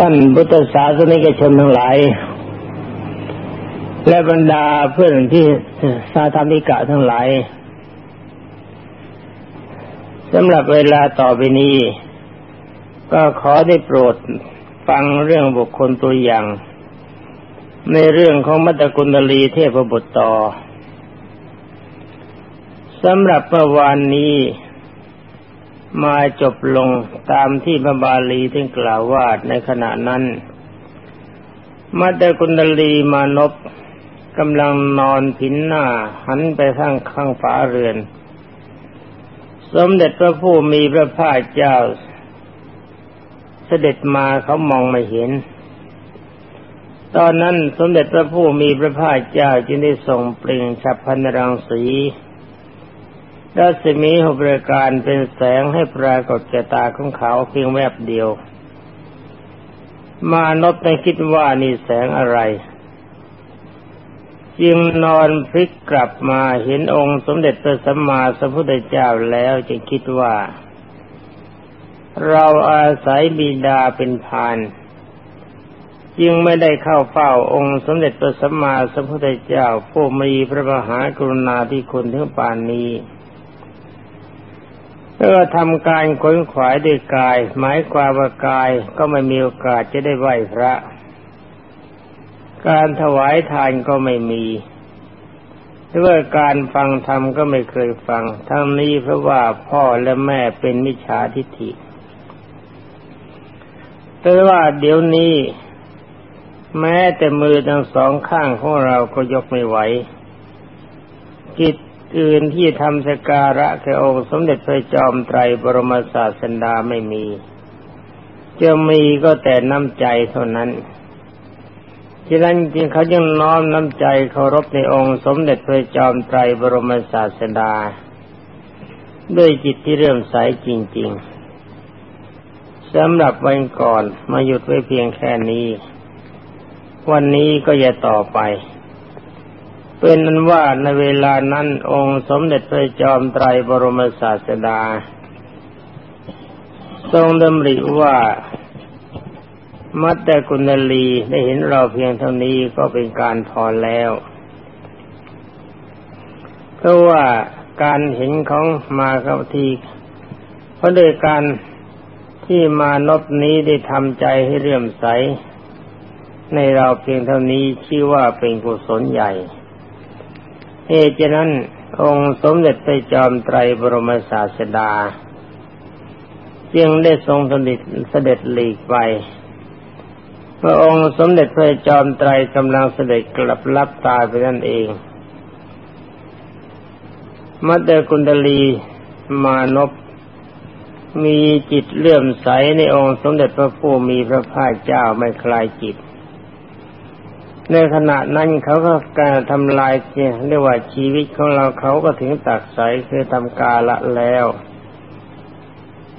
ท่านพุทธศาสนิกชนทั้งหลาย และบรรดาเพื่อนที่สาธรรมิกะทั้งหลายสำหรับเวลาต่อไปนี้ ก็ขอได้โปรดฟังเรื่องบุคคลตัวอย่าง ในเรื่องของมัตตกุณลีเทพบุตรต่อสำหรับเมื่อวานนี้ มาจบลงตามที่พระบาลีท่านกล่าวว่าในขณะนั้นมัตตกุณลีมานพกำลังนอนผินหน้าหันไปทางข้างฝาเรือน สมเด็จพระผู้มีพระภาคเจ้า เสด็จมาเขามองไม่เห็น ตอนนั้นสมเด็จพระผู้มีพระภาคเจ้าจึงได้ส่งเปล่งฉับพันรังสี รัศมีหกประการเป็นแสงให้ปรากฏแก่ตาของเขาเพียงแวบเดียว มานพไม่คิดว่านี่แสงอะไร จึงนอนพลิกกลับมาเห็นองค์สมเด็จพระสัมมาสัมพุทธเจ้าแล้วจึงคิดว่า เราอาศัยบิดาเป็นพานจึงไม่ได้เข้าเฝ้าองค์สมเด็จพระสัมมาสัมพุทธเจ้าผู้มีพระมหากรุณาธิคุณถึงป่านนี้ แล้วก็ทำการขนขวายด้วยกาย หมายความว่ากายก็ไม่มีโอกาสจะได้ไหว้พระ การถวายทานก็ไม่มีหรือว่าการฟังธรรมก็ไม่เคยฟัง ทั้งนี้เพราะว่าพ่อและแม่เป็นมิจฉาทิฏฐิ แต่ว่าเดี๋ยวนี้ แม้แต่มือทั้งสองข้างของเราก็ยกไม่ไหวจิต อื่นที่ทำสการะแก่องค์สมเด็จพระจอมไตรบรมศาสดาไม่มี จะมีก็แต่น้ำใจเท่านั้นฉะนั้นจริงเขายังน้อมน้ำใจเคารพในองค์สมเด็จพระจอมไตรบรมศาสดา ด้วยจิตที่เริ่มใสจริง ๆสำหรับวันก่อนมาหยุดไว้เพียงแค่นี้ วันนี้ก็อย่าต่อไป เป็นนั้นว่าในเวลานั้นองค์สมเด็จพระจอมไตรบรมศาสดา ทรงดำริว่ามัตตกุณลีได้เห็นเราเพียงเท่านี้ก็เป็นการพอแล้ว เพราะว่าการเห็นของมาเกาทีเพราะโดยการที่มานบนี้ได้ทำใจให้เรื่มใส ในเราเพียงเท่านี้ชื่อว่าเป็นกุศลใหญ่ เหตุฉะนั้น องค์สมเด็จพระจอมไตรบรมศาสดา จึงได้ทรงสนิทเสด็จหลีกไปพระองค์สมเด็จพระจอมไตรกำลังเสด็จกลับลับตาไปนั่นเองมัตเตกุณดลีมานพมีจิตเลื่อมใสในองค์สมเด็จพระผู้มีพระภาคเจ้าไม่คลายจิต ในขณะนั้นเขาก็การทำลายเรียกว่าชีวิตของเราเขาก็ถึงตักใสคือทำกาละแล้ว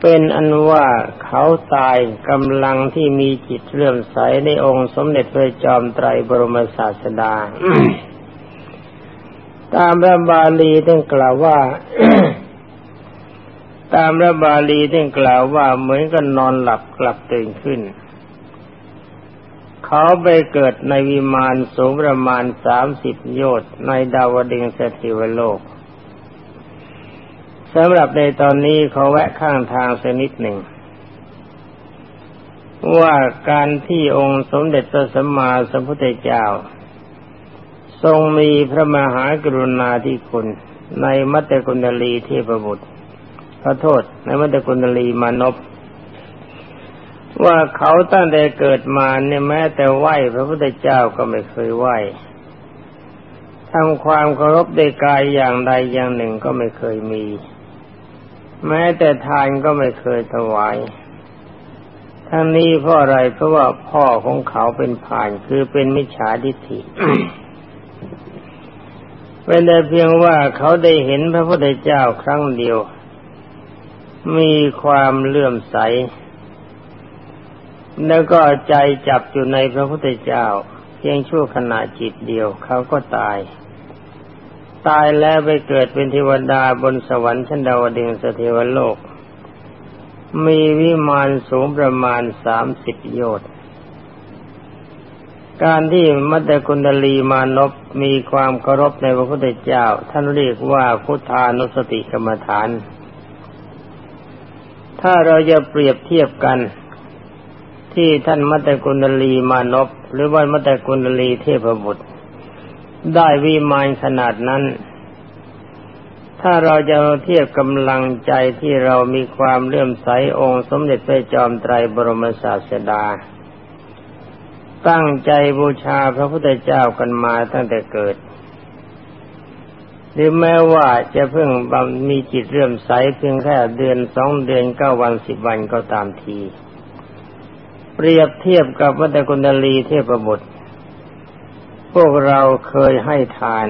เป็นอันว่าเขาตายกำลังที่มีจิตเลื่อมใสในองค์สมเด็จพระจอมไตรบรมศาสดา ตามพระบาลีท่านกล่าวว่าตามพระบาลีท่านกล่าวว่าเหมือนกับนอนหลับกลับตื่นขึ้น เขาไปเกิดในวิมานสูงประมาณสามสิบโยชน์ในดาวดึงสถิวโลกสำหรับในตอนนี้เขาแวะข้างทางสักนิดหนึ่ง ว่าการที่องค์สมเด็จพระสัมมาสัมพุทธเจ้า ทรงมีพระมหากรุณาธิคุณ ในมัตตกุณลีเทพบุตรขอโทษในมัตตกุณลีมานพ ว่าเขาตั้งแต่เกิดมาเนี่ยแม้แต่ไหวพระพุทธเจ้าก็ไม่เคยไหวทำความเคารพในกายอย่างใดอย่างหนึ่งก็ไม่เคยมี แม้แต่ทานก็ไม่เคยถวาย ทั้งนี้เพราะอะไรเพราะว่าพ่อของเขาเป็นผ่านคือเป็นมิจฉาทิฏฐิเป็นแต่เพียงว่าเขาได้เห็นพระพุทธเจ้าครั้งเดียว มีความเลื่อมใส แล้วก็ใจจับอยู่ในพระพุทธเจ้า เพียงชั่วขณะจิตเดียวเขาก็ตาย ตายแล้วไปเกิดเป็นเทวดาบนสวรรค์ชั้นดาวดึงสเทวโลก มีวิมานสูงประมาณสามสิบโยชน์การที่มัตตกุณดลีมานพมีความเคารพในพระพุทธเจ้า ท่านเรียกว่าพุทธานุสติกรรมฐาน ถ้าเราจะเปรียบเทียบกัน ที่ท่านมัตตกุณลีมานพหรือว่ามัตตกุณลีเทพบุตร ได้วิมานขนาดนั้น ถ้าเราจะเทียบกำลังใจที่เรามีความเลื่อมใสองค์สมเด็จพระจอมไตรบรมศาสดา ตั้งใจบูชาพระพุทธเจ้ากันมาตั้งแต่เกิดหรือแม้ว่าจะเพิ่งมีจิตเรื่มใสเพียงแค่เดือนสองเดือนเก้าวันสิบวันก็ตามที เปรียบเทียบกับวัตกุณลีเทพบุตร พวกเราเคยให้ทาน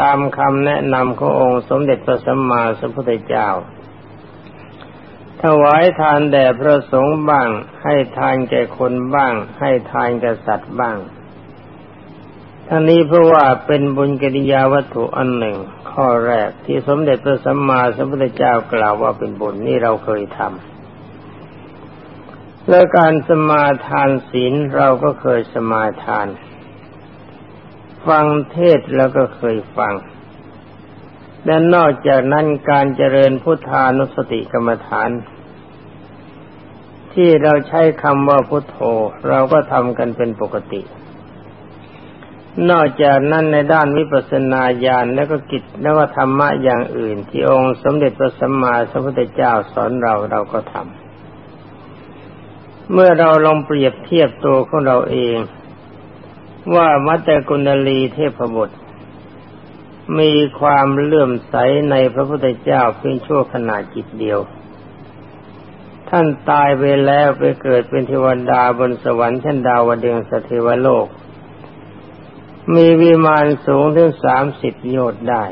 ตามคำแนะนำขององค์สมเด็จพระสัมมาสัมพุทธเจ้า ถวายทานแด่พระสงฆ์บ้าง ให้ทานแก่คนบ้าง ให้ทานแก่สัตว์บ้างทั้งนี้เพราะว่าเป็นบุญกิริยาวัตถุอันหนึ่ง ข้อแรกที่สมเด็จพระสัมมาสัมพุทธเจ้ากล่าวว่าเป็นบุญนี่เราเคยทำ และการสมาทานศีลเราก็เคยสมาทาน ฟังเทศแล้วก็เคยฟัง และนอกจากนั้นการเจริญพุทธานุสติกรรมฐาน ที่เราใช้คำว่าพุทโธเราก็ทำกันเป็นปกติ นอกจากนั้นในด้านวิปัสสนาญาณและก็กิจและว่าธรรมะอย่างอื่น ที่องค์สมเด็จพระสัมมาสัมพุทธเจ้าสอนเราเราก็ทำ เมื่อเราลองเปรียบเทียบตัวของเราเอง ว่ามัตตกุณลีเทพบุตร มีความเลื่อมใสในพระพุทธเจ้าเพียงชั่วขณะจิตเดียว ท่านตายไปแล้วไปเกิดเป็นเทวดาบนสวรรค์ชั้นดาวดึงสเทวโลก มีวิมานสูงถึงสามสิบโยชน์ได้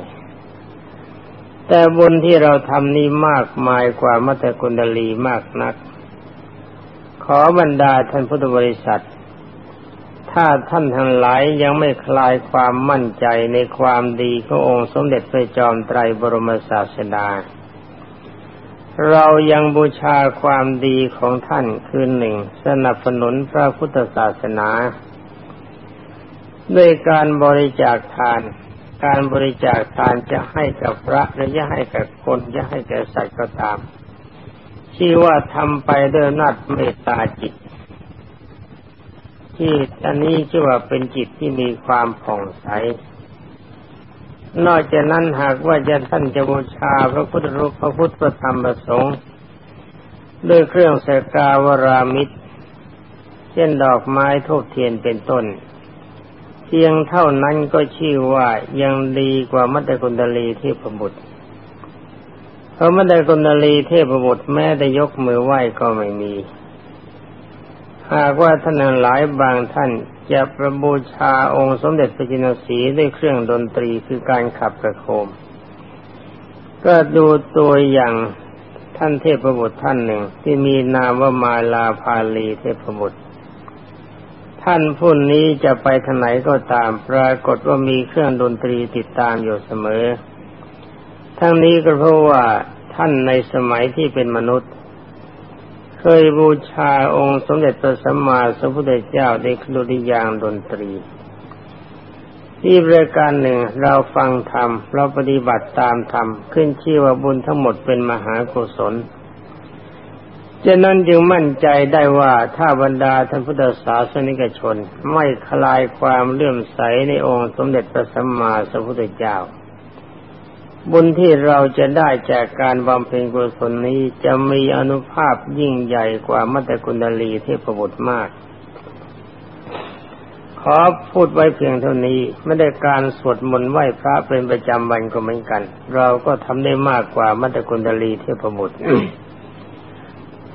แต่บุญที่เราทำนี้มากมายกว่ามัตตกุณลีมากนัก ขอบรรดาท่านพุทธบริษัท ถ้าท่านทั้งหลายยังไม่คลายความมั่นใจในความดีขององค์สมเด็จพระจอมไตรบรมศาสดา เรายังบูชาความดีของท่านคือหนึ่ง สนับสนุนพระพุทธศาสนา ด้วยการบริจาคทาน การบริจาคทานจะให้กับพระหรือจะให้กับคนจะให้แก่สัตว์ก็ตาม ชื่อว่าทำไปด้วยนัดเมตตาจิต ที่อันนี้ชื่อว่าเป็นจิตที่มีความผ่องใส นอกจากนั้นหากว่าจะท่านจะบูชาพระพุทธรูปพระพุทธธรรมประสงค์ด้วยเครื่องสกาวรามิตร เช่นดอกไม้ทูบเทียนเป็นต้น เพียงเท่านั้นก็ชื่อว่ายังดีกว่ามัตตกุณดลีเทพบุตร เพราะมัตตกุณลีเทพบุตรแม้ได้ยกมือไหว้ก็ไม่มี หากว่าท่านหลายบางท่านจะประบูชาองค์สมเด็จพระจินสีด้วยเครื่องดนตรีคือการขับกระโคม ก็ดูตัวอย่างท่านเทพบุตรท่านหนึ่ง ที่มีนามว่ามาลาภาลีเทพบุตร ท่านผู้นี้จะไปทางไหนก็ตามปรากฏว่ามีเครื่องดนตรีติดตามอยู่เสมอ ทั้งนี้ก็เพราะว่าท่านในสมัยที่เป็นมนุษย์ เคยบูชาองค์สมเด็จพระสัมมาสัมพุทธเจ้าในคลุริยางดนตรี ที่บริการหนึ่งเราฟังธรรม เราปฏิบัติตามธรรม ขึ้นชื่อว่าบุญทั้งหมดเป็นมหากุศลฉะนั้นจึงมั่นใจได้ว่าถ้าบรรดาท่านพุทธศาสนิกชน ไม่คลายความเลื่อมใสในองค์สมเด็จพระสัมมาสัมพุทธเจ้า บุญที่เราจะได้จากการบำเพ็ญกุศลนี้จะมีอนุภาพยิ่งใหญ่กว่ามัตตกุณลีเทพบุตรมาก ขอพูดไว้เพียงเท่านี้ไม่ได้การสวดมนต์ไหว้พระเป็นประจำวันก็เหมือนกัน เราก็ทำได้มากกว่ามัตตกุณลีเทพบุตร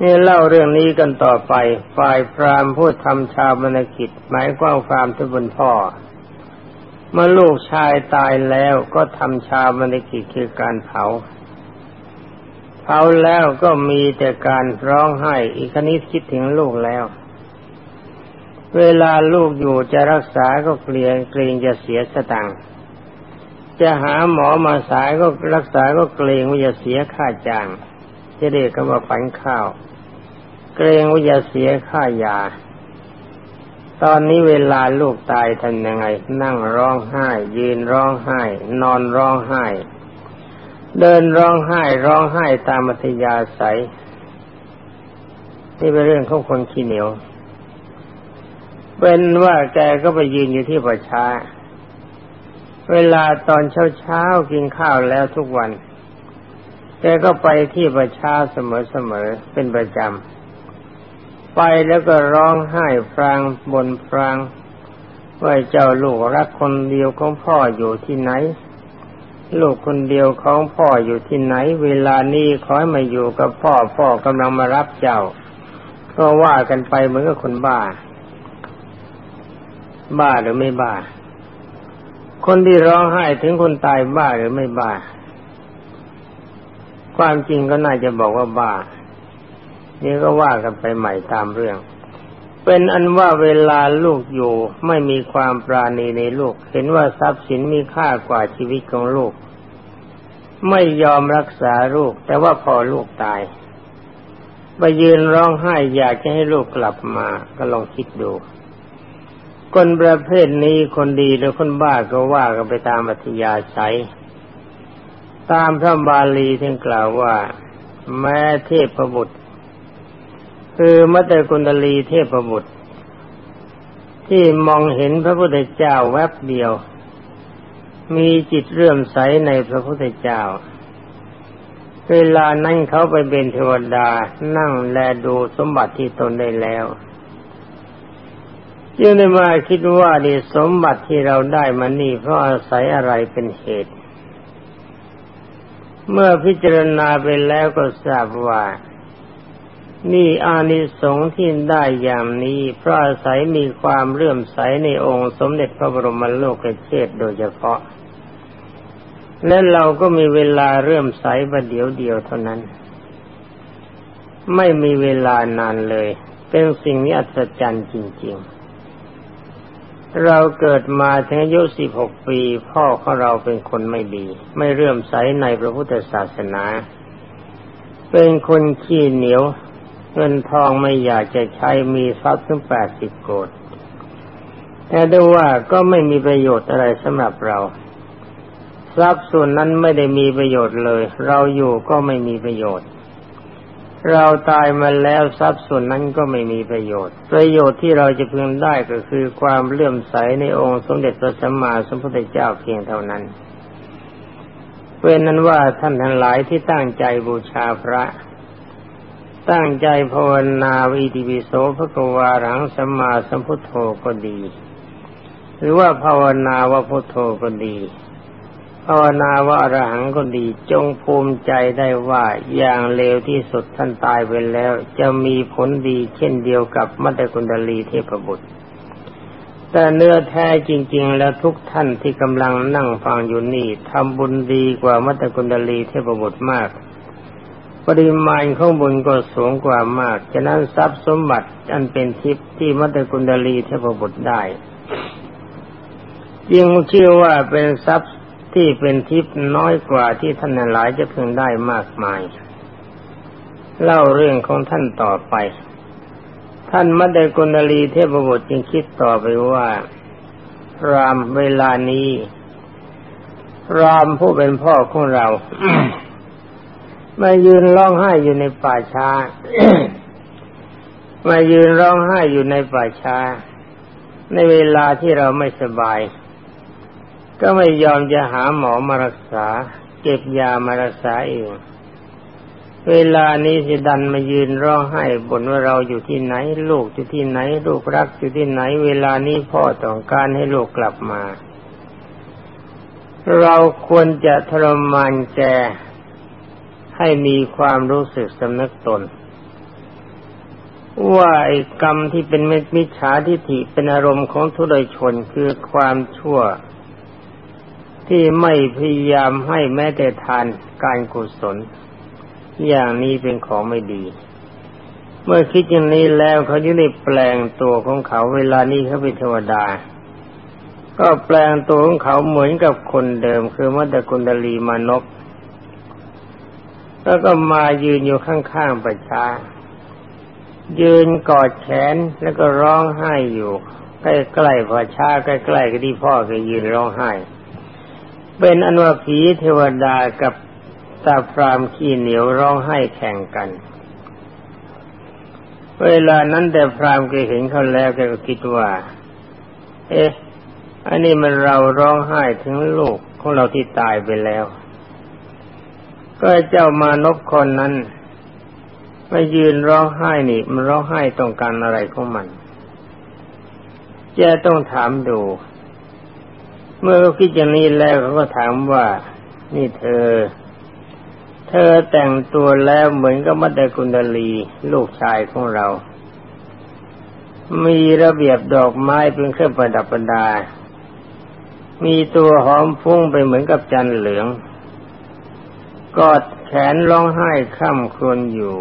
นี่เล่าเรื่องนี้กันต่อไป ฝ่ายพรามพูดทำชาวบรรกิจหมายกว้างพรามทุบนพ่อ เมื่อลูกชายตายแล้วก็ทำชาบนกิจคือการเผา เผาแล้วก็มีแต่การร้องไห้ อีกคณิตคิดถึงลูกแล้ว เวลาลูกอยู่จะรักษาก็เกลียงเกรงจะเสียสตังค์จะหาหมอมาสายก็รักษาก็เกรงว่าจะเสียค่าจ้างจะเรียกว่าฝันข้าว เกรงว่าจะเสียค่ายา ตอนนี้เวลาลูกตายทำยังไง นั่งร้องไห้ ยืนร้องไห้ นอนร้องไห้ เดินร้องไห้ ร้องไห้ตามมัธยาศัยนี่เป็นเรื่องของคนขี้เหนียวเป็นว่าแกก็ไปยืนอยู่ที่ประชา เวลาตอนเช้าเช้ากินข้าวแล้วทุกวัน แกก็ไปที่ประชาเสมอๆเป็นประจำ ไปแล้วก็ร้องไห้ฟรางบนฟรางว่าเจ้าลูกรักคนเดียวของพ่ออยู่ที่ไหน ลูกคนเดียวของพ่ออยู่ที่ไหน เวลานี้ขอให้มาอยู่กับพ่อพ่อกำลังมารับเจ้า ก็ว่ากันไปเหมือนกับคนบ้า บ้าหรือไม่บ้า คนที่ร้องไห้ถึงคนตายบ้าหรือไม่บ้า ความจริงก็น่าจะบอกว่าบ้า นี่ก็ว่ากันไปใหม่ตามเรื่อง เป็นอันว่าเวลาลูกอยู่ไม่มีความปราณีในลูก เห็นว่าทรัพย์สินมีค่ากว่าชีวิตของลูก ไม่ยอมรักษาลูก แต่ว่าพอลูกตายไปยืนร้องไห้อยากจะให้ลูกกลับมา ก็ลองคิดดู คนประเภทนี้คนดีหรือคนบ้าก็ว่ากันไปตามอัธยาศัย ตามพระบาลีท่านกล่าวว่า แม้เทพบุตร คือมัตตกุณลีเทพบุตร ที่มองเห็นพระพุทธเจ้าแวบเดียว มีจิตเรื่อมใสในพระพุทธเจ้า เวลานั้นเขาไปเป็นเทวดานั่งแลดูสมบัติที่ตนได้แล้วจึงได้มาคิดว่าดีสมบัติที่เราได้มานี่เพราะอาศัยอะไรเป็นเหตุ เมื่อพิจารณาไปแล้วก็ทราบว่า นี่อานิสงส์ที่ได้อย่างนี้เพราะอาศัยมีความเลื่อมใสในองค์สมเด็จพระบรมโลกเชษโดยเฉพาะ และเราก็มีเวลาเริ่มใสประเดี๋ยวเดียวเท่านั้น ไม่มีเวลานานเลย เป็นสิ่งนี้อัศจรรย์จริง ๆ เราเกิดมาถึงอายุสิบหกปี พ่อของเราเป็นคนไม่ดี ไม่เรื่มใสในพระพุทธศาสนา เป็นคนขี้เหนียว เงินทองไม่อยากจะใช้มีทรัพย์ถึงแปดสิบโกดแต่ได้ว่าก็ไม่มีประโยชน์อะไรสำหรับเรา ทรัพย์ส่วนนั้นไม่ได้มีประโยชน์เลย เราอยู่ก็ไม่มีประโยชน์ เราตายมาแล้วทรัพย์ส่วนนั้นก็ไม่มีประโยชน์ ประโยชน์ที่เราจะพึงได้ก็คือความเลื่อมใสในองค์สมเด็จพระสัมมาสัมพุทธเจ้าเพียงเท่านั้นเป็นนั้นว่าท่านทั้งหลายที่ตั้งใจบูชาพระ ตั้งใจภาวนาวิติวิโสพระกวารังสัมมาสัมพุทโธก็ดี หรือว่าภาวนาว่าพุทโธก็ดี ภาวนาว่าอรหังก็ดี จงภูมิใจได้ว่าอย่างเลวที่สุดท่านตายไปแล้ว จะมีผลดีเช่นเดียวกับมัตตกุณดลีเทพบุตร แต่เนื้อแท้จริง ๆ แล้วทุกท่านที่กำลังนั่งฟังอยู่นี่ทำบุญดีกว่ามัตตกุณดลีเทพบุตรมาก ปริมาณของบุญก็สูงกว่ามาก ฉะนั้นทรัพย์สมบัติอันเป็นทิพย์ที่มัตตกุณดลีเทพบุตรได้จึงเชื่อว่าเป็นทรัพย์ที่เป็นทิพย์น้อยกว่าที่ท่านหลายจะพึงได้มากมาย เล่าเรื่องของท่านต่อไป ท่านมัดเดกุณลีเทพบุตรจึงคิดต่อไปว่า รามเวลานี้ รามผู้เป็นพ่อของเรา มายืนร้องไห้อยู่ในป่าช้ามายืนร้องไห้อยู่ในป่าช้า ในเวลาที่เราไม่สบาย ก็ไม่ยอมจะหาหมอมารักษา เก็บยามารักษาเองเวลานี้สิดันมายืนร้องไห้บ่นว่าเราอยู่ที่ไหน ลูกอยู่ที่ไหน ลูกรักอยู่ที่ไหน เวลานี้พ่อต้องการให้ลูกกลับมา เราควรจะทรมานแก ให้มีความรู้สึกสำนึกตน ว่าไอ้กรรมที่เป็นมิจฉาทิฏฐิเป็นอารมณ์ของทุเรชนคือความชั่ว ที่ไม่พยายามให้แม้แต่ทานการกุศล อย่างนี้เป็นของไม่ดี เมื่อคิดอย่างนี้แล้วเขาจะได้แปลงตัวของเขาเวลานี้เขาเป็นเทวดาก็แปลงตัวของเขาเหมือนกับคนเดิม คือมัตตกุณดลีมานพ แล้วก็มายืนอยู่ข้างๆประชา ยืนกอดแขนแล้วก็ร้องไห้อยู่ ใกล้ๆพอช้าใกล้ๆกับที่พ่อก็ยืนร้องไห้ เป็นอนวผีเทวดากับตาพรามขี้เหนียวร้องไห้แข่งกัน เวลานั้นแต่พรามก็เห็นเขาแล้วแกก็คิดว่า เอ๊ะ อันนี้มันเราร้องไห้ถึงลูกของเราที่ตายไปแล้ว ก็เจ้ามานพคนนั้นมายืนร้องไห้นี่ มันร้องไห้ต้องการอะไรของมันจะต้องถามดู เมื่อคิดอย่างนี้แล้วเขาก็ถามว่านี่เธอ เธอแต่งตัวแล้วเหมือนกับมัดเดกุณดลีลูกชายของเรา มีระเบียบดอกไม้เป็นเครื่องประดับประดา มีตัวหอมฟุ้งไปเหมือนกับจันเหลือง กอดแขนร้องไห้ข้ามครวญอยู่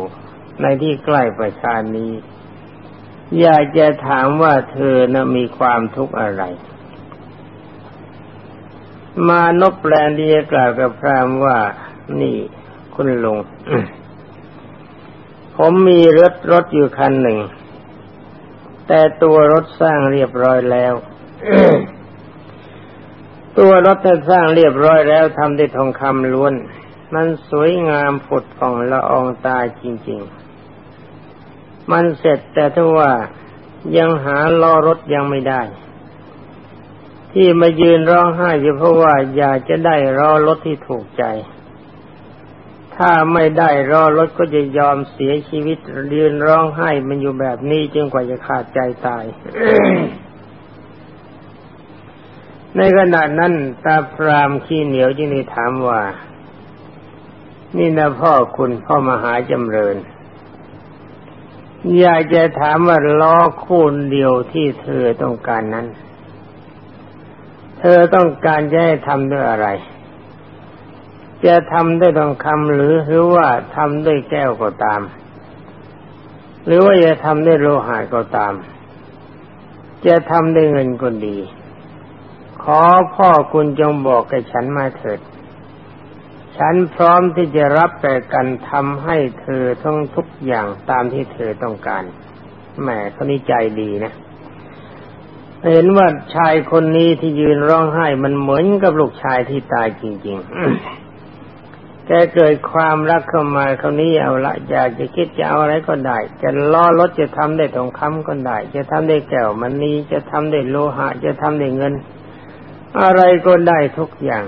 ในที่ใกล้ประชานี้ อยากจะถามว่าเธอนะมีความทุกข์อะไร มานบแปลนดีกล่าวกับพรามว่านี่คุณลุง ผมมีรถรถอยู่คันหนึ่ง แต่ตัวรถสร้างเรียบร้อยแล้วตัวรถที่สร้างเรียบร้อยแล้วทำด้วยทองคำล้วน มันสวยงามผุดผ่องละอองตาจริง ๆ มันเสร็จแต่ถ้าว่ายังหาล้อรถยังไม่ได้ ที่มายืนร้องไห้อยู่เพราะว่าอยากจะได้ล้อรถที่ถูกใจ ถ้าไม่ได้ล้อรถก็จะยอมเสียชีวิตยืนร้องไห้มันอยู่แบบนี้จนกว่าจะขาดใจตายในขณะนั้นตาพรามขี้เหนียวจึงได้ถามว่า นี่นะพ่อคุณพ่อมหาจำเริญ อยากจะถามว่าล้อคู่เดียวที่เธอต้องการนั้น เธอต้องการจะให้ทำด้วยอะไร จะทำด้วยทองคำหรือหรือว่าทำด้วยแก้วก็ตาม หรือว่าจะทำด้วยโลหะก็ตาม จะทำด้วยเงินก็ดี ขอพ่อคุณจงบอกกับฉันมาเถิด ฉันพร้อมที่จะรับแต่กันทำให้เธอทั้งทุกอย่างตามที่เธอต้องการแหมคนนี้ใจดีนะเห็นว่าชายคนนี้ที่ยืนร้องไห้มันเหมือนกับลูกชายที่ตายจริง ๆ แกเกิดความรักเข้ามาคนนี้เอาละอยากจะคิดจะเอาอะไรก็ได้ จะล้อรถจะทำได้ทองคำก็ได้ จะทำได้แก้วมันนี้จะทำได้โลหะ จะทำได้เงิน อะไรก็ได้ทุกอย่าง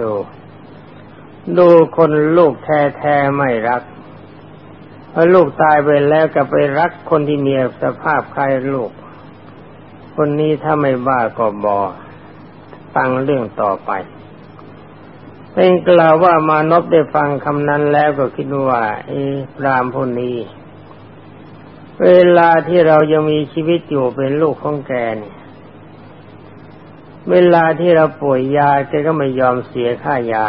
ดู ดูคนลูกแท้ๆไม่รักพอลูกตายไปแล้วก็ไปรักคนที่มีสภาพคล้ายลูก คนนี้ถ้าไม่บ้าก็บอฟังเรื่องต่อไปเป็นกล่าวว่ามานพได้ฟังคำนั้นแล้วก็คิดว่าเอพรามผู้นี้ เวลาที่เรายังมีชีวิตอยู่เป็นลูกของแกเนี่ยเวลาที่เราป่วยยาแกก็ไม่ยอมเสียค่ายา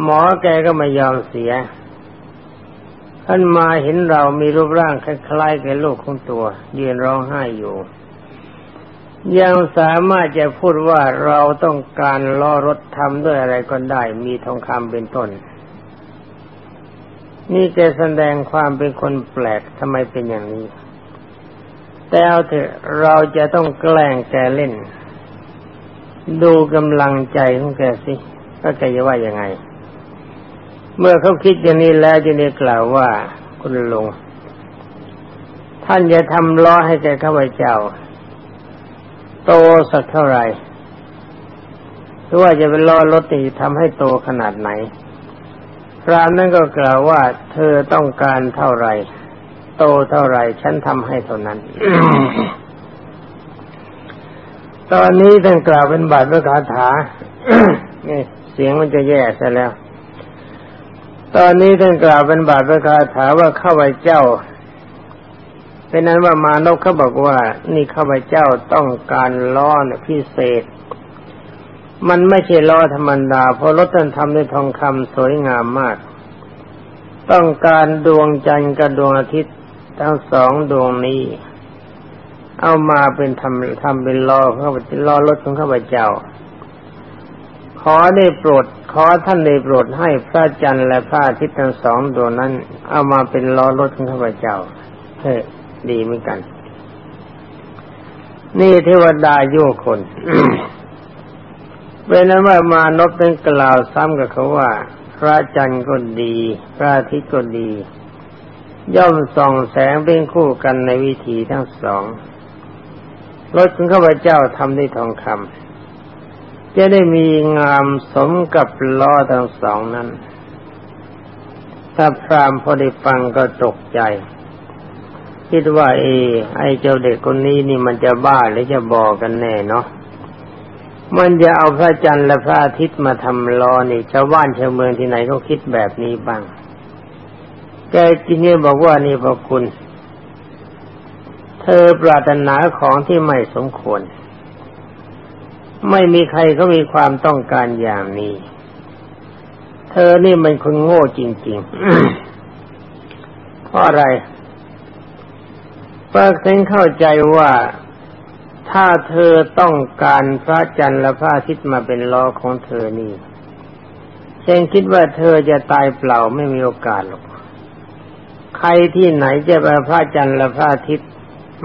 หมอแกก็ไม่ยอมเสีย ท่านมาเห็นเรามีรูปร่างคล้ายๆกับลูกของตัว ยืนร้องไห้อยู่ ยังสามารถจะพูดว่าเราต้องการล้อรถทำด้วยอะไรก็ได้ มีทองคำเป็นต้น นี่จะแสดงความเป็นคนแปลกทำไมเป็นอย่างนี้ แต่เอาเถอะเราจะต้องแกล้งแกเล่น ดูกำลังใจของแกสิว่าแกจะว่ายังไง เมื่อเขาคิดอย่างนี้แล้วจะได้กล่าวว่าคุณลุงท่านจะทำล้อให้แกข้าพเจ้า โตสักเท่าไหร่หรือว่าจะเป็นล้อรถตีทำให้โตขนาดไหนพรามนั้นก็กล่าวว่า เธอต้องการเท่าไหร่ โตเท่าไหร่ฉันทำให้เท่านั้น ตอนนี้ท่านกล่าวเป็นบาทพระคาถานี่เสียงมันจะแย่ซะแล้ว ตอนนี้ท่านกล่าวเป็นบาทประคาถาว่าข้าพเจ้า เป็นนั้นว่ามานกเขาบอกว่า นี่ข้าพเจ้าต้องการล้อนพิเศษ มันไม่ใช่ล้อธรรมดาเพราะรถท่านทำด้วยทองคำสวยงามมาก ต้องการดวงจันทร์กับดวงอาทิตย์ทั้งสองดวงนี้ เอามาเป็นทำทำเป็นล้อเข้าไปล้อรถของข้าพเจ้า ขอได้โปรด ขอท่านได้โปรดให้พระจันทร์และพระอาทิตย์ทั้งสองดวงนั้น เอามาเป็นล้อรถของข้าพเจ้าเฮ้ดีเหมือนกัน นี่เทวดาโยคนเป็นนั้นว่ามานพเป็นกล่าวซ้ำกับเขาว่า พระจันทร์ก็ดี พระอาทิตย์ก็ดี ย่อมส่องแสงเป็นคู่กันในวิถีทั้งสองรถของข้าพเจ้าทำด้วยทองคำ จะได้มีงามสมกับล้อทั้งสองนั้น ถ้าพรามพอได้ฟังก็ตกใจ คิดว่าเอ ไอเจ้าเด็กคนนี้นี่มันจะบ้าหรือจะบอกันแน่เนาะ มันจะเอาพระจันทร์และพระอาทิตย์มาทำล้อนี่ชาวบ้านชาวเมืองที่ไหนเขาคิดแบบนี้บ้าง แกจินี้บอกว่านี่พระคุณ เธอปรารถนาของที่ไม่สมควร ไม่มีใครเขามีความต้องการอย่างนี้ เธอนี่มันคนโง่จริงๆ เพราะอะไรปิกเซนเข้าใจว่าถ้าเธอต้องการพระจันทร์และพระอาทิตย์มาเป็นล้อของเธอนี่เชนคิดว่าเธอจะตายเปล่าไม่มีโอกาสหรอก ใครที่ไหนจะไปพระจันทร์และพระอาทิตย์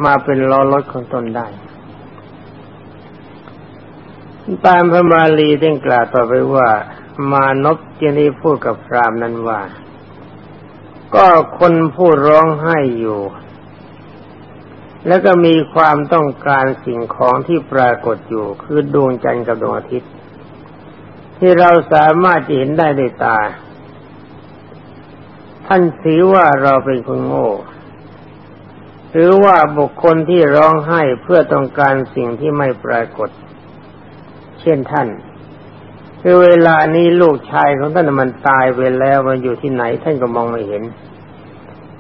มาเป็นล้อรถของตนได้ ตามพระบาลีได้กล่าวต่อไปว่ามานพจึงได้พูดกับพรามนั้นว่า ก็คนพูดร้องไห้อยู่ แล้วก็มีความต้องการสิ่งของที่ปรากฏอยู่ คือดวงจันทร์กับดวงอาทิตย์ ที่เราสามารถจะเห็นได้ด้วยตา ท่านถือว่าเราเป็นคนโง่หรือว่าบุคคลที่ร้องไห้เพื่อต้องการสิ่งที่ไม่ปรากฏ ช่นท่านคือเวลานี้ลูกชายของท่านมันตายไปแล้วมันอยู่ที่ไหนท่านก็มองไม่เห็น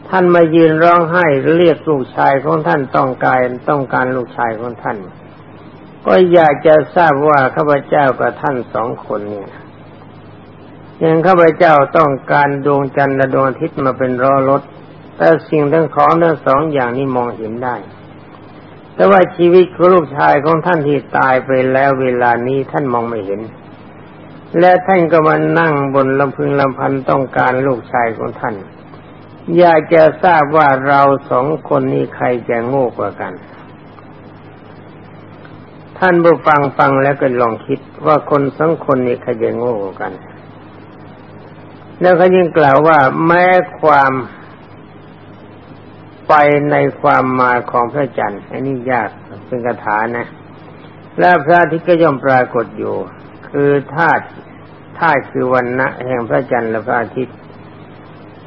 ท่านมายืนร้องไห้เรียกลูกชายของท่านต้องการต้องการลูกชายของท่าน ก็อยากจะทราบว่าข้าพเจ้ากับท่านสองคนเนี่ยยังข้าพเจ้าต้องการดวงจันทร์และดวงอาทิตย์มาเป็นรอรถแต่สิ่งทั้งของทั้งสองอย่างนี้มองเห็นได้ แต่ว่าชีวิตของลูกชายของท่านที่ตายไปแล้วเวลานี้ท่านมองไม่เห็น และท่านก็มานั่งบนลำพึงลำพันต้องการลูกชายของท่าน อยากจะทราบว่าเราสองคนนี้ใครจะโง่กว่ากัน ท่านผู้ฟังฟังแล้วก็ลองคิดว่าคนสองคนนี้ใครจะโง่กว่ากัน แล้วเขายิ่งกล่าวว่าแม้ความ ไปในความมาของพระจันทร์อันนี้ยากเป็นคาถานะ และพระอาทิตย์ก็ย่อมปรากฏอยู่ คือธาตุธาตุคือวันนะแห่งพระจันทร์และพระอาทิตย์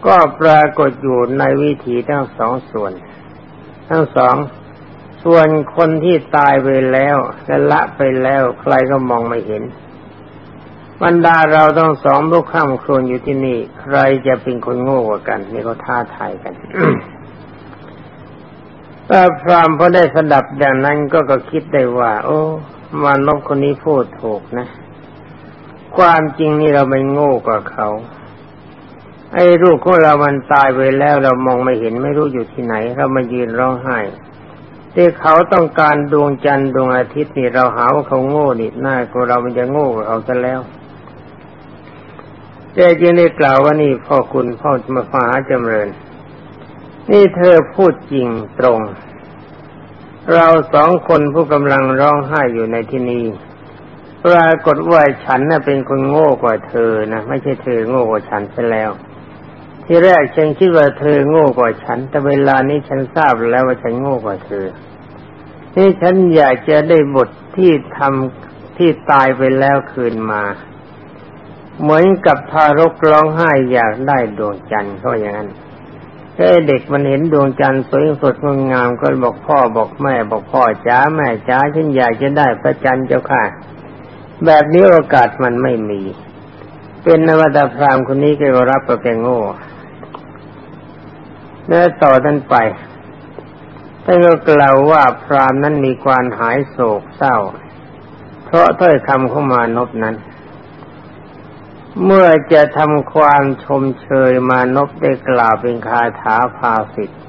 ก็ปรากฏอยู่ในวิถีทั้งสองส่วน ทั้งสองส่วนคนที่ตายไปแล้วและละไปแล้วใครก็มองไม่เห็นบรรดาเราต้องสองลูกข้ามครวนอยู่ที่นี่ ใครจะเป็นคนโง่กว่ากันนี่เขาท้าทายกัน ถ้าพรามพอได้สดับอย่างนั้นก็ก็คิดได้ว่า โอ้มานพคนนี้พูดถูกนะ ความจริงนี่เราไม่โง่กว่าเขา ไอ้ลูกของเรามันตายไปแล้วเรามองไม่เห็นไม่รู้อยู่ที่ไหน เรามายืนร้องไห้ที่เขาต้องการดวงจันทร์ดวงอาทิตย์นี่เราหาว่าเขาโง่นี่หน้าก็เรามันจะโง่กว่าเขาซะแล้วแต่จึงได้กล่าวว่านี่พ่อคุณพ่อมาฟ้าจำเริญ นี่เธอพูดจริงตรง เราสองคนผู้กำลังร้องไห้อยู่ในที่นี้ปรากฏว่าฉันน่ะเป็นคนโง่กว่าเธอนะไม่ใช่เธอโง่กว่าฉันซะแล้ว ที่แรกฉันคิดว่าเธอโง่กว่าฉัน แต่เวลานี้ฉันทราบแล้วว่าฉันโง่กว่าเธอ นี่ฉันอยากจะได้บทที่ทำที่ตายไปแล้วคืนมา เหมือนกับทารกร้องไห้อยากได้ดวงจันทร์เขาอย่างนั้น แค่เด็กมันเห็นดวงจันทร์สวยสดงดงามก็บอกพ่อบอกแม่บอกพ่อจ้าแม่จ้าฉันอยากจะได้พระจันทร์เจ้าค่ะ แบบนี้โอกาสมันไม่มี เป็นนวัตพรามคนนี้ก็รับประแกงโง่เนื้อต่อท่านไปท่านก็กล่าวว่าพรามนั้นมีความหายโศกเศร้า เพราะถ้อยคำเข้ามานบนั้น เมื่อจะทำความชมเชยมานพได้กล่าวเป็นคาถาภาสิทธ์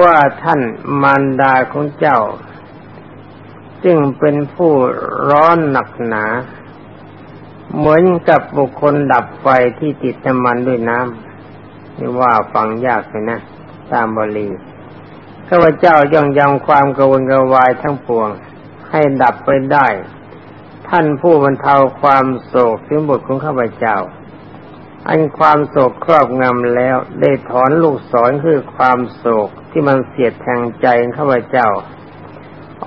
ว่าท่านมารดาของเจ้าจึงเป็นผู้ร้อนหนักหนา เหมือนกับบุคคลดับไฟที่ติดน้ำมันด้วยน้ำนี่ว่าฟังยากเลยนะ ตามบาลีข้าพเจ้าย่องยำความกระวนกระวายทั้งปวง ให้ดับไปได้ ท่านผู้บรรเทาความโศกถึงบทของข้าพเจ้า อันความโศกครอบงำแล้วได้ถอนลูกศรคือความโศกที่มันเสียดแทงใจข้าพเจ้า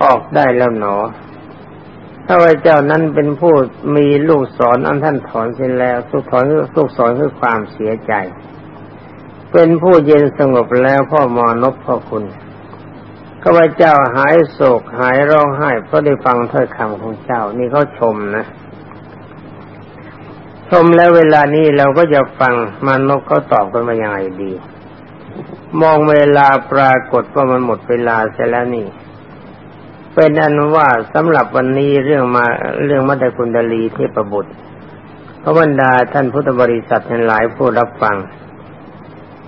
ออกได้แล้วหนอข้าพเจ้านั้นเป็นผู้มีลูกศรอันท่านถอนเสร็จแล้วลูกถอนลูกศรคือความเสียใจ เป็นผู้เย็นสงบแล้วพ่อมอนบพ่อคุณ ข้าพเจ้าหายโศกหายร้องไห้เพราะได้ฟังถ้อยคำของเจ้า นี่เขาชมนะ ชมแล้วเวลานี้เราก็จะฟังมานกเขาตอบกันมาอย่างไรดี มองเวลาปรากฏว่ามันหมดเวลาเสียแล้วนี่ เป็นอันว่าสำหรับวันนี้เรื่องมาเรื่องมัตตคุณดลีเทพบุตรพระบรรดาท่านพุทธบริษัททั้งหลายผู้รับฟัง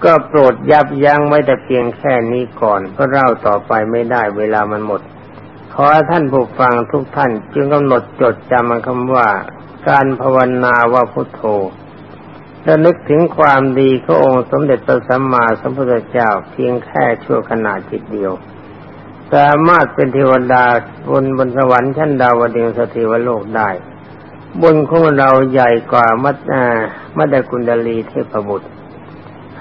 ก็โปรดยับยั้งไว้แต่เพียงแค่นี้ก่อนเพราะเล่าต่อไปไม่ได้เวลามันหมด ขอท่านผู้ฟังทุกท่านจึงกำหนดจดจำมันคำว่า การภาวนาว่าพุทโธและนึกถึงความดีขององค์สมเด็จพระสัมมาสัมพุทธเจ้าเพียงแค่ชั่วขณะจิตเดียว สามารถเป็นเทวดาบนบนสวรรค์ชั้นดาวดึงสถิวโลกได้ บนของเราใหญ่กว่ามัดมัดกุณดลีเทพบุตร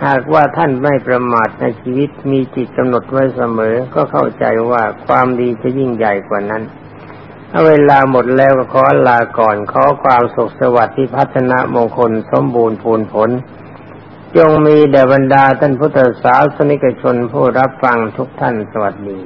หากว่าท่านไม่ประมาทในชีวิตมีจิตกำหนดไว้เสมอ ก็เข้าใจว่าความดีจะยิ่งใหญ่กว่านั้นถ้าเวลาหมดแล้วก็ขอลาก่อนขอความสุขสวัสดิ์ที่พัฒนามงคลสมบูรณ์พูนผล จงมีแด่บรรดาท่านพุทธศาสนิกชนผู้รับฟังทุกท่านสวัสดี